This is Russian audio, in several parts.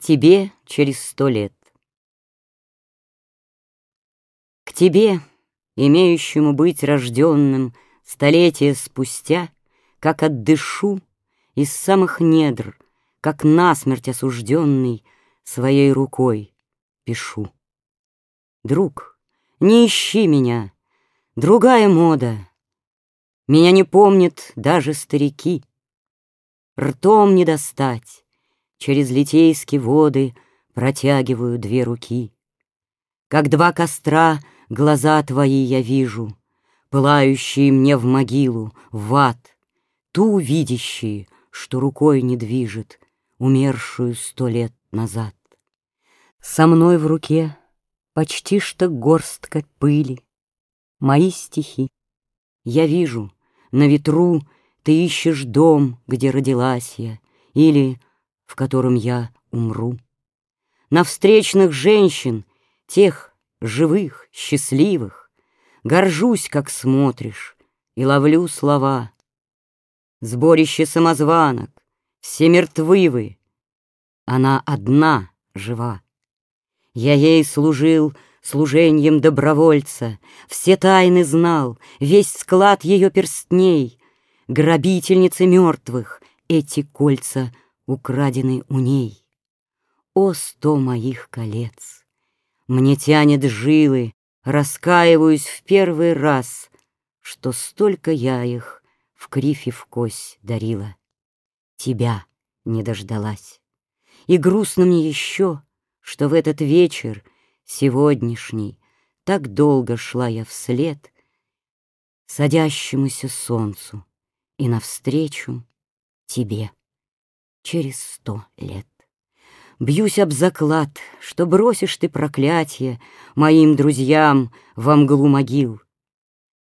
Тебе через сто лет. К тебе, имеющему быть рожденным Столетия спустя, как отдышу Из самых недр, как насмерть осужденный, Своей рукой пишу. Друг, не ищи меня, другая мода. Меня не помнят даже старики. Ртом не достать, через литейские воды Протягиваю две руки. Как два костра глаза твои я вижу, Пылающие мне в могилу, в ад, Ту видящие, что рукой не движет, Умершую сто лет назад. Со мной в руке почти что горстка пыли, Мои стихи. Я вижу, на ветру Ты ищешь дом, где родилась я, Или в котором я умру. На встречных женщин, тех живых, счастливых, Горжусь, как смотришь, и ловлю слова. Сборище самозванок, все мертвы вы, Она одна жива. Я ей служил служением добровольца, Все тайны знал, весь склад ее перстней, Грабительницы мертвых, эти кольца украдены у ней. О, сто моих колец! Мне тянет жилы, раскаиваюсь в первый раз, Что столько я их в кривь и в кось дарила. Тебя не дождалась. И грустно мне еще, что в этот вечер сегодняшний Так долго шла я вслед Садящемуся солнцу И навстречу тебе через сто лет. Бьюсь об заклад, что бросишь ты проклятие Моим друзьям во мглу могил.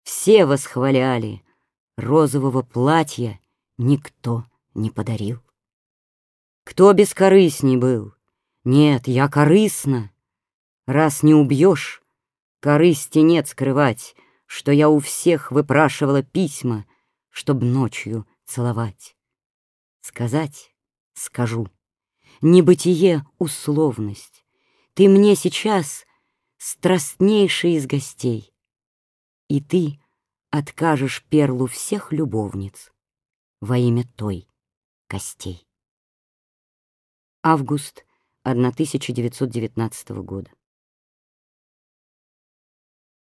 Все восхваляли, розового платья Никто не подарил. Кто бескорыстней был? Нет, я корыстна. Раз не убьешь, корысти нет скрывать, Что я у всех выпрашивала письма, Чтоб ночью целовать. Сказать скажу. Небытие — условность. Ты мне сейчас страстнейший из гостей. И ты откажешь перлу всех любовниц во имя той костей. Август 1919 года.